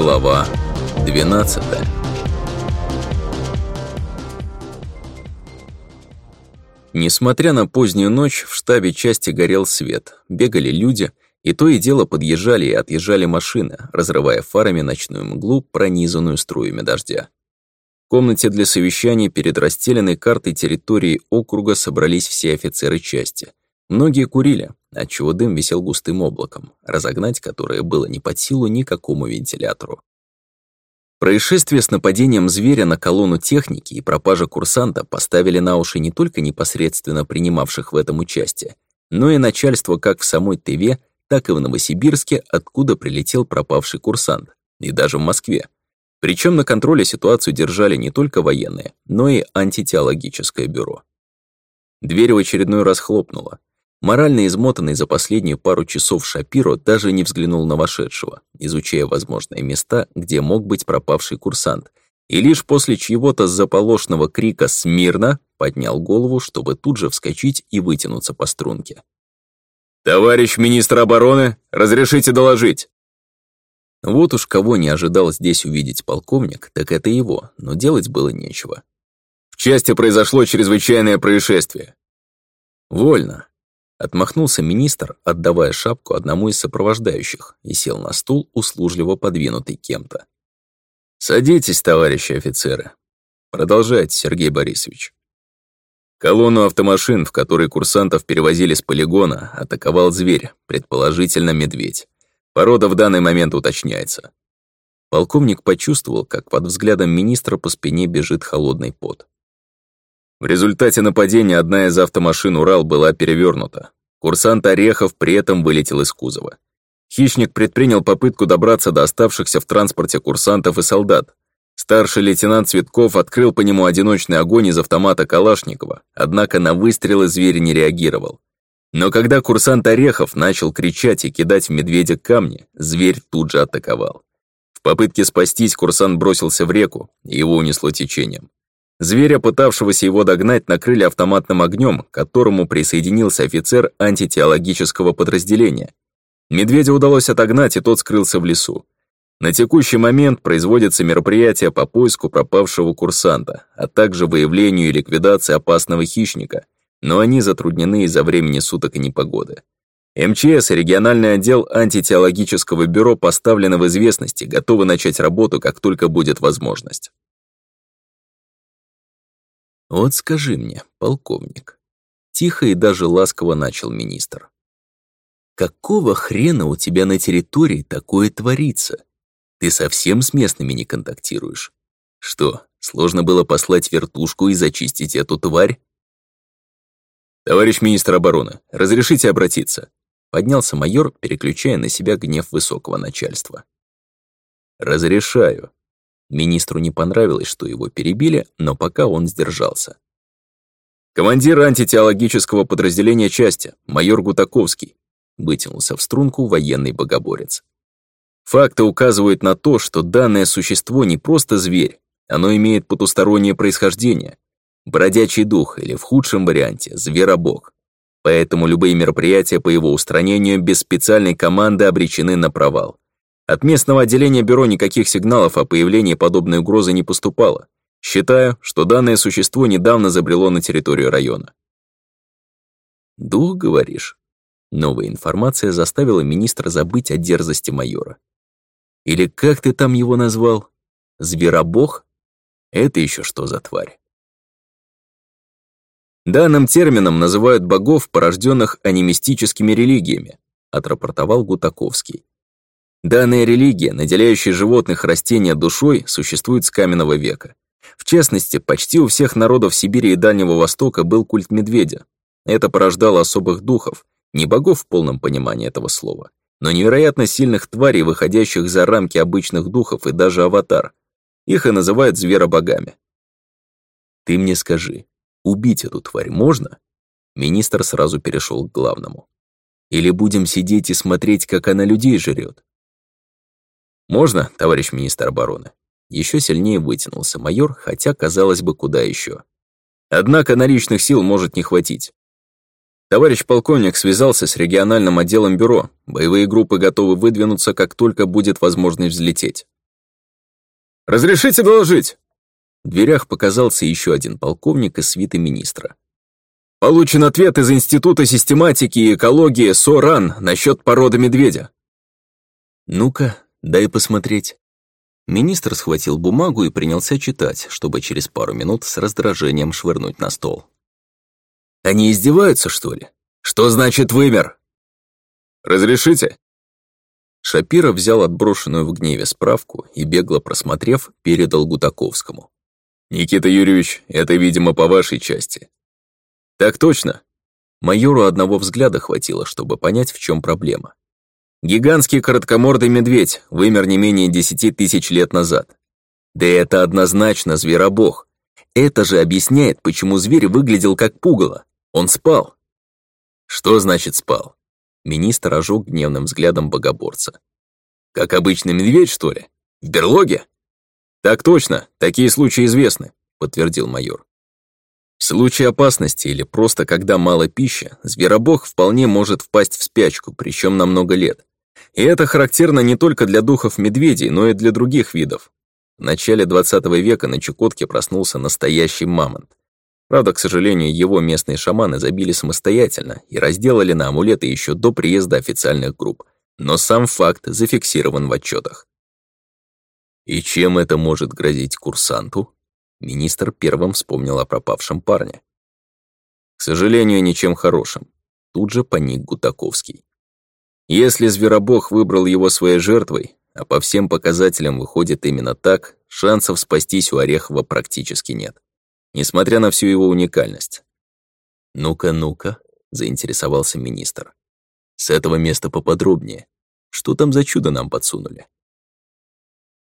Глава 12 Несмотря на позднюю ночь, в штабе части горел свет, бегали люди, и то и дело подъезжали и отъезжали машины, разрывая фарами ночную мглу, пронизанную струями дождя. В комнате для совещаний перед расстеленной картой территории округа собрались все офицеры части, Многие курили, а отчего дым висел густым облаком, разогнать которое было не под силу никакому вентилятору. Происшествие с нападением зверя на колонну техники и пропажа курсанта поставили на уши не только непосредственно принимавших в этом участие, но и начальство как в самой Тыве, так и в Новосибирске, откуда прилетел пропавший курсант, и даже в Москве. Причем на контроле ситуацию держали не только военные, но и антитеологическое бюро. Дверь в очередной раз хлопнула, Морально измотанный за последние пару часов Шапиро даже не взглянул на вошедшего, изучая возможные места, где мог быть пропавший курсант, и лишь после чьего-то заполошного крика «Смирно!» поднял голову, чтобы тут же вскочить и вытянуться по струнке. «Товарищ министр обороны, разрешите доложить!» Вот уж кого не ожидал здесь увидеть полковник, так это его, но делать было нечего. «В части произошло чрезвычайное происшествие». «Вольно», Отмахнулся министр, отдавая шапку одному из сопровождающих, и сел на стул, услужливо подвинутый кем-то. «Садитесь, товарищи офицеры. продолжает Сергей Борисович». Колонну автомашин, в которой курсантов перевозили с полигона, атаковал зверь, предположительно медведь. Порода в данный момент уточняется. Полковник почувствовал, как под взглядом министра по спине бежит холодный пот. В результате нападения одна из автомашин «Урал» была перевернута. Курсант Орехов при этом вылетел из кузова. Хищник предпринял попытку добраться до оставшихся в транспорте курсантов и солдат. Старший лейтенант Цветков открыл по нему одиночный огонь из автомата Калашникова, однако на выстрелы зверь не реагировал. Но когда курсант Орехов начал кричать и кидать в медведя камни, зверь тут же атаковал. В попытке спастись курсант бросился в реку, и его унесло течением. Зверя, пытавшегося его догнать, накрыли автоматным огнем, к которому присоединился офицер антитеологического подразделения. Медведя удалось отогнать, и тот скрылся в лесу. На текущий момент производятся мероприятия по поиску пропавшего курсанта, а также выявлению и ликвидации опасного хищника, но они затруднены из-за времени суток и непогоды. МЧС и региональный отдел антитеологического бюро поставлены в известности, готовы начать работу, как только будет возможность. «Вот скажи мне, полковник», — тихо и даже ласково начал министр, «какого хрена у тебя на территории такое творится? Ты совсем с местными не контактируешь? Что, сложно было послать вертушку и зачистить эту тварь?» «Товарищ министр обороны, разрешите обратиться?» Поднялся майор, переключая на себя гнев высокого начальства. «Разрешаю», Министру не понравилось, что его перебили, но пока он сдержался. «Командир антитеологического подразделения части, майор Гутаковский», вытянулся в струнку военный богоборец. «Факты указывают на то, что данное существо не просто зверь, оно имеет потустороннее происхождение, бродячий дух или в худшем варианте зверобог. Поэтому любые мероприятия по его устранению без специальной команды обречены на провал. От местного отделения бюро никаких сигналов о появлении подобной угрозы не поступало. Считаю, что данное существо недавно забрело на территорию района. «Дух, говоришь?» Новая информация заставила министра забыть о дерзости майора. «Или как ты там его назвал? Зверобог? Это еще что за тварь?» Данным термином называют богов, порожденных анимистическими религиями, отрапортовал Гутаковский. Данная религия, наделяющая животных растения душой, существует с каменного века. В частности, почти у всех народов Сибири и Дальнего Востока был культ медведя. Это порождало особых духов, не богов в полном понимании этого слова, но невероятно сильных тварей, выходящих за рамки обычных духов и даже аватар. Их и называют зверобогами. «Ты мне скажи, убить эту тварь можно?» Министр сразу перешел к главному. «Или будем сидеть и смотреть, как она людей жрет?» «Можно, товарищ министр обороны?» Еще сильнее вытянулся майор, хотя, казалось бы, куда еще. Однако наличных сил может не хватить. Товарищ полковник связался с региональным отделом бюро. Боевые группы готовы выдвинуться, как только будет возможность взлететь. «Разрешите доложить?» В дверях показался еще один полковник из свиты министра. «Получен ответ из Института систематики и экологии СОРАН насчет породы медведя». «Ну-ка», «Дай посмотреть». Министр схватил бумагу и принялся читать, чтобы через пару минут с раздражением швырнуть на стол. «Они издеваются, что ли? Что значит вымер?» «Разрешите?» Шапира взял отброшенную в гневе справку и, бегло просмотрев, передал Гутаковскому. «Никита Юрьевич, это, видимо, по вашей части». «Так точно». Майору одного взгляда хватило, чтобы понять, в чем проблема. Гигантский короткомордый медведь вымер не менее 10 тысяч лет назад. Да это однозначно зверобог. Это же объясняет, почему зверь выглядел как пугало. Он спал. Что значит спал? Министр ожег гневным взглядом богоборца. Как обычный медведь, что ли? В берлоге? Так точно, такие случаи известны, подтвердил майор. В случае опасности или просто когда мало пищи, зверобог вполне может впасть в спячку, причем на много лет. И это характерно не только для духов медведей, но и для других видов. В начале 20 века на Чукотке проснулся настоящий мамонт. Правда, к сожалению, его местные шаманы забили самостоятельно и разделали на амулеты еще до приезда официальных групп. Но сам факт зафиксирован в отчетах. И чем это может грозить курсанту? Министр первым вспомнил о пропавшем парне. К сожалению, ничем хорошим. Тут же паник Гутаковский. Если зверобог выбрал его своей жертвой, а по всем показателям выходит именно так, шансов спастись у Орехова практически нет. Несмотря на всю его уникальность. «Ну-ка, ну-ка», — заинтересовался министр. «С этого места поподробнее. Что там за чудо нам подсунули?»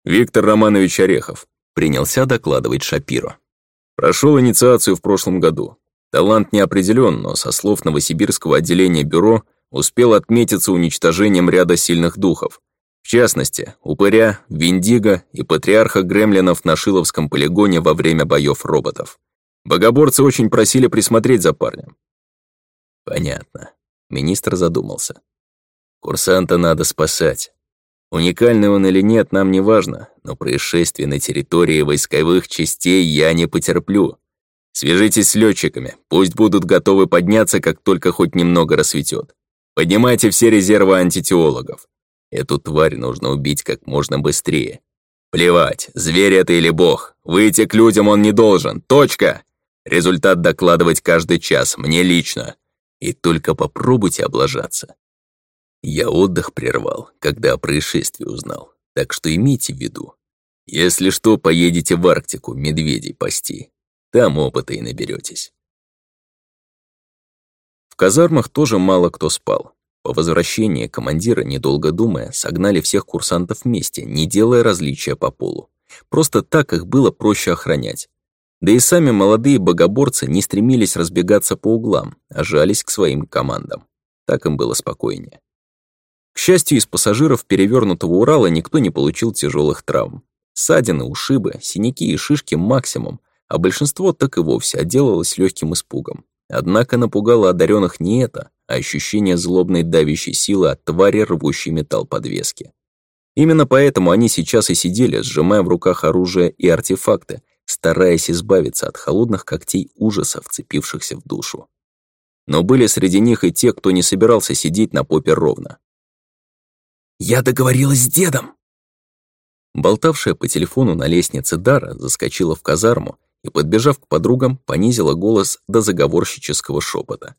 «Виктор Романович Орехов», — принялся докладывать Шапиро. «Прошел инициацию в прошлом году. Талант не определен, но, со слов новосибирского отделения бюро, — успел отметиться уничтожением ряда сильных духов. В частности, Упыря, Виндиго и Патриарха Гремлинов на Шиловском полигоне во время боев роботов. Богоборцы очень просили присмотреть за парнем. Понятно. Министр задумался. Курсанта надо спасать. Уникальный он или нет, нам не важно, но происшествие на территории войсковых частей я не потерплю. Свяжитесь с летчиками, пусть будут готовы подняться, как только хоть немного рассветет. Поднимайте все резервы антитеологов. Эту тварь нужно убить как можно быстрее. Плевать, зверь это или бог. Выйти к людям он не должен. Точка! Результат докладывать каждый час, мне лично. И только попробуйте облажаться. Я отдых прервал, когда о происшествии узнал. Так что имейте в виду. Если что, поедете в Арктику медведей пасти. Там опыта и наберетесь казармах тоже мало кто спал. По возвращении командира, недолго думая, согнали всех курсантов вместе, не делая различия по полу. Просто так их было проще охранять. Да и сами молодые богоборцы не стремились разбегаться по углам, а жались к своим командам. Так им было спокойнее. К счастью, из пассажиров перевернутого Урала никто не получил тяжелых травм. Ссадины, ушибы, синяки и шишки максимум, а большинство так и вовсе отделалось легким испугом. Однако напугало одаренных не это, а ощущение злобной давящей силы от твари, рвущей металл подвески. Именно поэтому они сейчас и сидели, сжимая в руках оружие и артефакты, стараясь избавиться от холодных когтей ужасов, вцепившихся в душу. Но были среди них и те, кто не собирался сидеть на попе ровно. «Я договорилась с дедом!» Болтавшая по телефону на лестнице Дара заскочила в казарму и, подбежав к подругам, понизила голос до заговорщического шепота.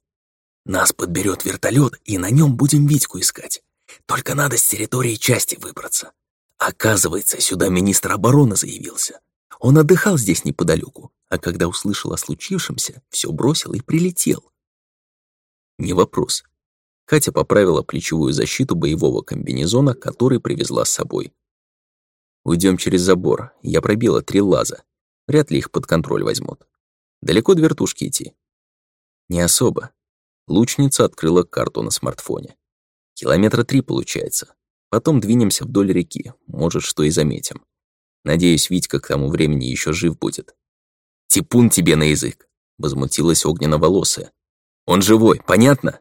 «Нас подберет вертолет, и на нем будем Витьку искать. Только надо с территории части выбраться. Оказывается, сюда министр обороны заявился. Он отдыхал здесь неподалеку, а когда услышал о случившемся, все бросил и прилетел. Не вопрос. Катя поправила плечевую защиту боевого комбинезона, который привезла с собой. «Уйдем через забор. Я пробила три лаза. Вряд ли их под контроль возьмут. Далеко до вертушки идти? Не особо. Лучница открыла карту на смартфоне. Километра три получается. Потом двинемся вдоль реки, может, что и заметим. Надеюсь, Витька к тому времени еще жив будет. «Типун тебе на язык!» — возмутилась огненно-волосая. «Он живой, понятно?»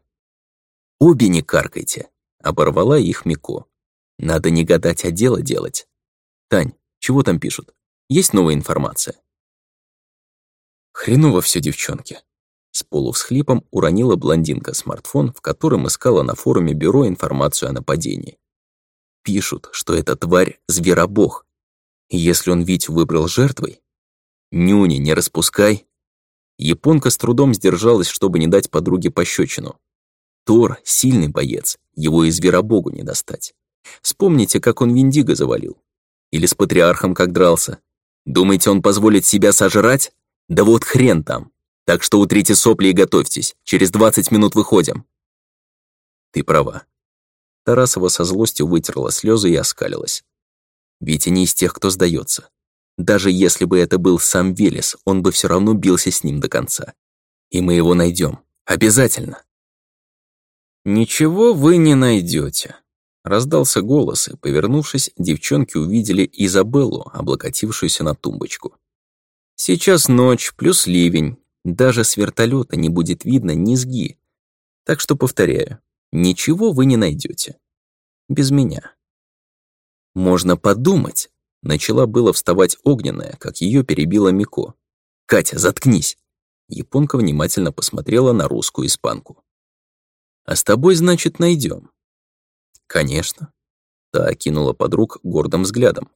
«Обе не каркайте!» — оборвала их Мико. «Надо не гадать, а дело делать!» «Тань, чего там пишут?» Есть новая информация?» «Хреново все, девчонки!» С полувсхлипом уронила блондинка смартфон, в котором искала на форуме бюро информацию о нападении. Пишут, что эта тварь — зверобог. И если он Витю выбрал жертвой... Нюни, не распускай! Японка с трудом сдержалась, чтобы не дать подруге пощечину. Тор — сильный боец, его и зверобогу не достать. Вспомните, как он Виндиго завалил. Или с патриархом как дрался. Думаете, он позволит себя сожрать? Да вот хрен там. Так что утрите сопли и готовьтесь. Через 20 минут выходим. Ты права. Тарасова со злостью вытерла слезы и оскалилась. Витя не из тех, кто сдается. Даже если бы это был сам Велес, он бы все равно бился с ним до конца. И мы его найдем. Обязательно. Ничего вы не найдете. Раздался голос, и, повернувшись, девчонки увидели Изабеллу, облокотившуюся на тумбочку. «Сейчас ночь, плюс ливень. Даже с вертолета не будет видно низги. Так что, повторяю, ничего вы не найдете. Без меня». «Можно подумать!» Начала было вставать огненная, как ее перебила Мико. «Катя, заткнись!» Японка внимательно посмотрела на русскую испанку. «А с тобой, значит, найдем. «Конечно». Та окинула подруг гордым взглядом.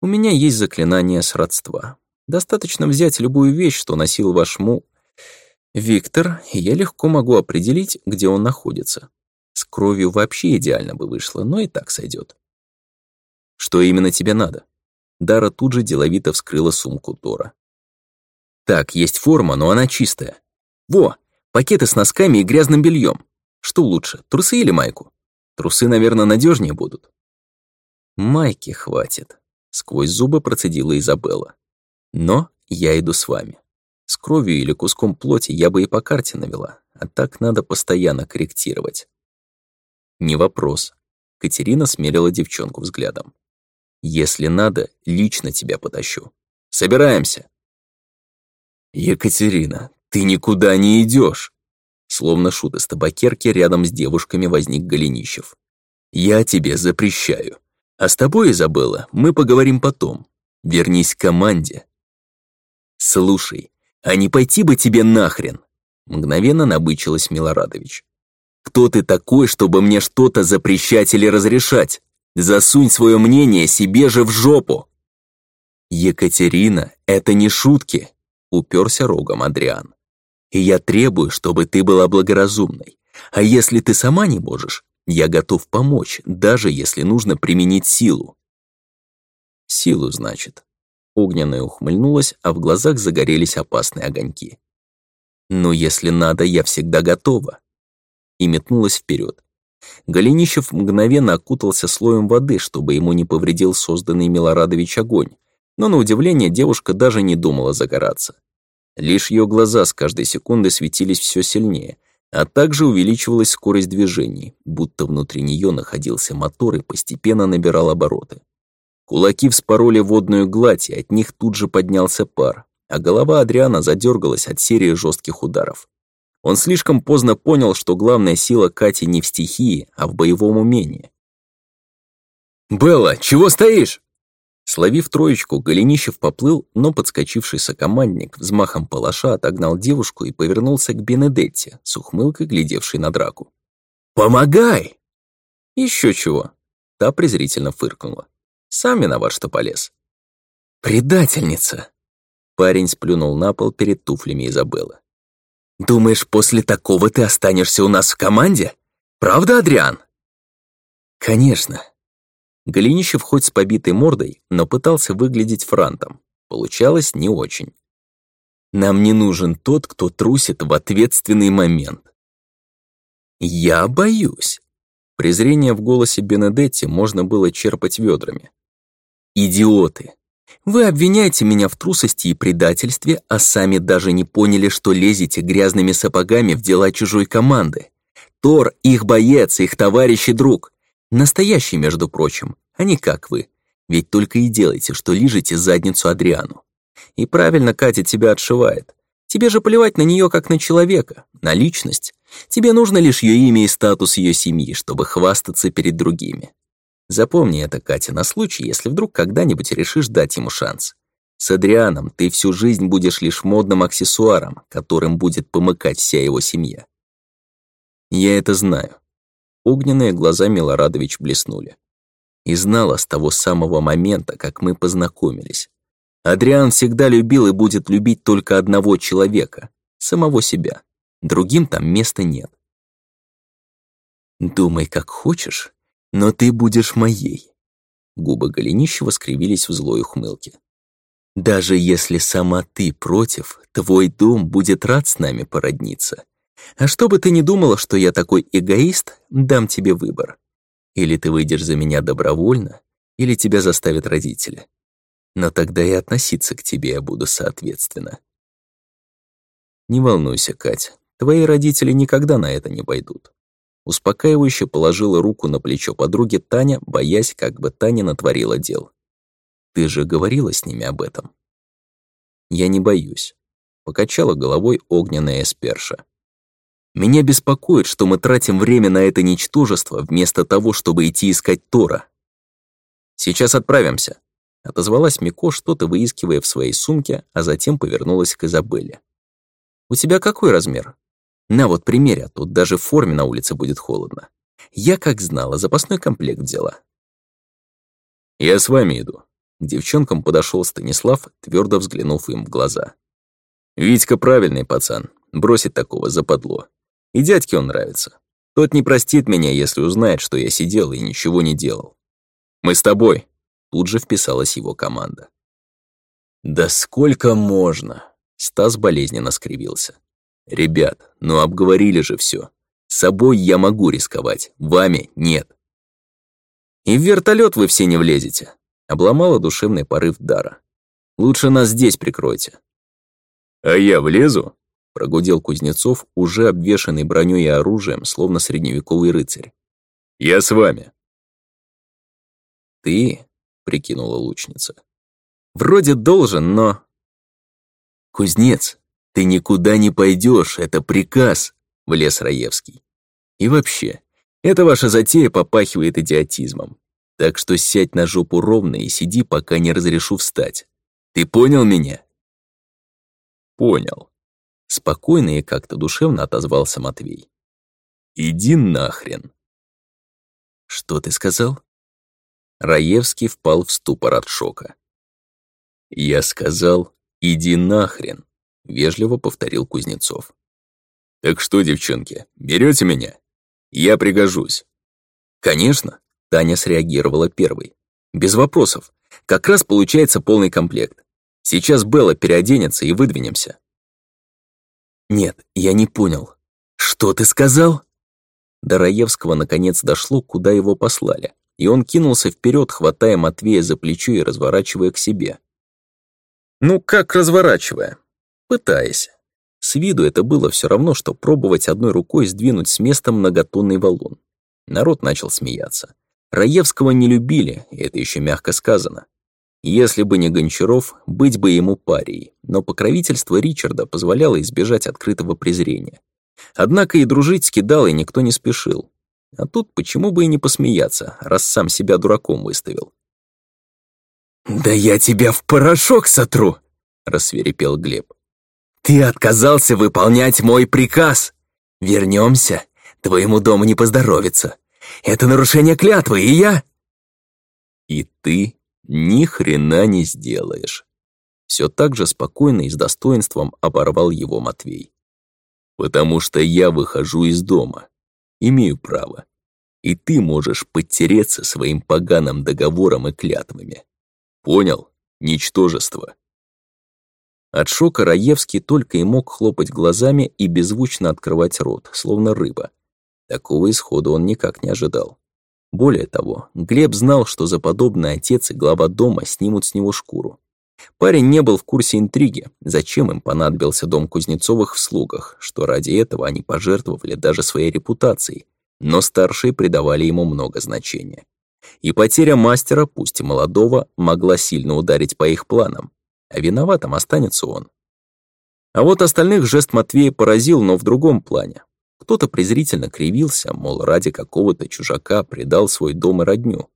«У меня есть заклинание сродства. Достаточно взять любую вещь, что носил ваш му... Виктор, и я легко могу определить, где он находится. С кровью вообще идеально бы вышло, но и так сойдет. «Что именно тебе надо?» Дара тут же деловито вскрыла сумку Тора. «Так, есть форма, но она чистая. Во, пакеты с носками и грязным бельем. Что лучше, трусы или майку?» Трусы, наверное, надежнее будут. Майки хватит. Сквозь зубы процедила Изабелла. Но я иду с вами. С кровью или куском плоти я бы и по карте навела, а так надо постоянно корректировать. Не вопрос. Катерина смерила девчонку взглядом. Если надо, лично тебя потащу. Собираемся. Екатерина, ты никуда не идешь словно шут из табакерки, рядом с девушками возник Голенищев. «Я тебе запрещаю. А с тобой, Изабелла, мы поговорим потом. Вернись к команде». «Слушай, а не пойти бы тебе нахрен?» Мгновенно набычилась Милорадович. «Кто ты такой, чтобы мне что-то запрещать или разрешать? Засунь свое мнение себе же в жопу!» «Екатерина, это не шутки!» — уперся рогом Адриан и я требую, чтобы ты была благоразумной. А если ты сама не можешь, я готов помочь, даже если нужно применить силу». «Силу, значит». Огненная ухмыльнулась, а в глазах загорелись опасные огоньки. «Но если надо, я всегда готова». И метнулась вперед. Голенищев мгновенно окутался слоем воды, чтобы ему не повредил созданный Милорадович огонь, но, на удивление, девушка даже не думала загораться. Лишь ее глаза с каждой секунды светились все сильнее, а также увеличивалась скорость движений, будто внутри нее находился мотор и постепенно набирал обороты. Кулаки вспороли водную гладь, и от них тут же поднялся пар, а голова Адриана задергалась от серии жестких ударов. Он слишком поздно понял, что главная сила Кати не в стихии, а в боевом умении. «Белла, чего стоишь?» Словив троечку, Голенищев поплыл, но подскочивший сокомандник взмахом палаша отогнал девушку и повернулся к Бенедетте, с ухмылкой глядевшей на драку. «Помогай!» «Еще чего!» Та презрительно фыркнула. «Сам виноват, что полез». «Предательница!» Парень сплюнул на пол перед туфлями Изабеллы. «Думаешь, после такого ты останешься у нас в команде? Правда, Адриан?» «Конечно!» Голенищев хоть с побитой мордой, но пытался выглядеть франтом. Получалось не очень. Нам не нужен тот, кто трусит в ответственный момент. «Я боюсь!» Презрение в голосе Бенедетти можно было черпать ведрами. «Идиоты! Вы обвиняете меня в трусости и предательстве, а сами даже не поняли, что лезете грязными сапогами в дела чужой команды. Тор — их боец, их товарищ и друг. Настоящий, между прочим, а не как вы. Ведь только и делаете, что лижете задницу Адриану. И правильно Катя тебя отшивает. Тебе же плевать на нее как на человека, на личность. Тебе нужно лишь ее имя и статус ее семьи, чтобы хвастаться перед другими. Запомни это, Катя, на случай, если вдруг когда-нибудь решишь дать ему шанс. С Адрианом ты всю жизнь будешь лишь модным аксессуаром, которым будет помыкать вся его семья. Я это знаю. Огненные глаза Милорадович блеснули. И знала с того самого момента, как мы познакомились. Адриан всегда любил и будет любить только одного человека, самого себя. Другим там места нет. «Думай, как хочешь, но ты будешь моей». Губы Голенищева скривились в злой ухмылке. «Даже если сама ты против, твой дом будет рад с нами породниться. А чтобы ты не думала, что я такой эгоист, дам тебе выбор. Или ты выйдешь за меня добровольно, или тебя заставят родители. Но тогда и относиться к тебе я буду соответственно. Не волнуйся, Кать, твои родители никогда на это не пойдут. Успокаивающе положила руку на плечо подруги Таня, боясь, как бы Таня натворила дел. Ты же говорила с ними об этом. Я не боюсь. Покачала головой огненная эсперша. Меня беспокоит, что мы тратим время на это ничтожество, вместо того, чтобы идти искать Тора. «Сейчас отправимся», — отозвалась Мико, что-то выискивая в своей сумке, а затем повернулась к Изабелле. «У тебя какой размер?» «На вот, примерь, а тут даже в форме на улице будет холодно. Я, как знала, запасной комплект взяла». «Я с вами иду», — к девчонкам подошел Станислав, твердо взглянув им в глаза. «Витька правильный пацан, бросит такого западло. И дядьке он нравится. Тот не простит меня, если узнает, что я сидел и ничего не делал. «Мы с тобой!» Тут же вписалась его команда. «Да сколько можно!» Стас болезненно скривился. «Ребят, ну обговорили же все. С собой я могу рисковать, вами нет». «И в вертолет вы все не влезете!» Обломала душевный порыв Дара. «Лучше нас здесь прикройте». «А я влезу?» Прогудел Кузнецов, уже обвешанный бронёй и оружием, словно средневековый рыцарь. «Я с вами!» «Ты?» — прикинула лучница. «Вроде должен, но...» «Кузнец, ты никуда не пойдёшь, это приказ!» — влез Раевский. «И вообще, эта ваша затея попахивает идиотизмом. Так что сядь на жопу ровно и сиди, пока не разрешу встать. Ты понял меня?» «Понял», Спокойно и как-то душевно отозвался Матвей. «Иди нахрен!» «Что ты сказал?» Раевский впал в ступор от шока. «Я сказал, иди нахрен!» — вежливо повторил Кузнецов. «Так что, девчонки, берете меня? Я пригожусь». «Конечно!» — Таня среагировала первой. «Без вопросов. Как раз получается полный комплект. Сейчас Белла переоденется и выдвинемся». Нет, я не понял. Что ты сказал? До Раевского наконец дошло, куда его послали, и он кинулся вперед, хватая Матвея за плечо и разворачивая к себе. Ну как разворачивая? Пытаясь. С виду это было все равно, что пробовать одной рукой сдвинуть с места многотонный валун. Народ начал смеяться. Раевского не любили, и это еще мягко сказано. Если бы не Гончаров, быть бы ему парией, но покровительство Ричарда позволяло избежать открытого презрения. Однако и дружить с Кидалой никто не спешил. А тут почему бы и не посмеяться, раз сам себя дураком выставил. «Да я тебя в порошок сотру!» — рассверепел Глеб. «Ты отказался выполнять мой приказ! Вернемся, твоему дому не поздоровится! Это нарушение клятвы, и я...» «И ты ни хрена не сделаешь. Все так же спокойно и с достоинством оборвал его Матвей. Потому что я выхожу из дома. Имею право. И ты можешь подтереться своим поганым договором и клятвами. Понял? Ничтожество. От шока Раевский только и мог хлопать глазами и беззвучно открывать рот, словно рыба. Такого исхода он никак не ожидал. Более того, Глеб знал, что за подобный отец и глава дома снимут с него шкуру. Парень не был в курсе интриги, зачем им понадобился дом Кузнецовых в слугах, что ради этого они пожертвовали даже своей репутацией, но старшие придавали ему много значения. И потеря мастера, пусть и молодого, могла сильно ударить по их планам, а виноватым останется он. А вот остальных жест Матвея поразил, но в другом плане. Кто-то презрительно кривился, мол, ради какого-то чужака предал свой дом и родню.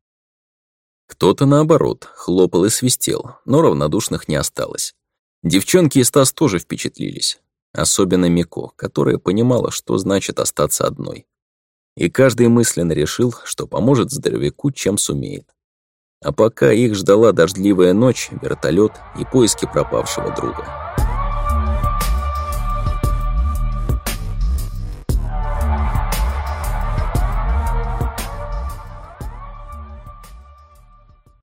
Кто-то, наоборот, хлопал и свистел, но равнодушных не осталось. Девчонки и Стас тоже впечатлились. Особенно Мико, которая понимала, что значит остаться одной. И каждый мысленно решил, что поможет здоровяку, чем сумеет. А пока их ждала дождливая ночь, вертолет и поиски пропавшего друга.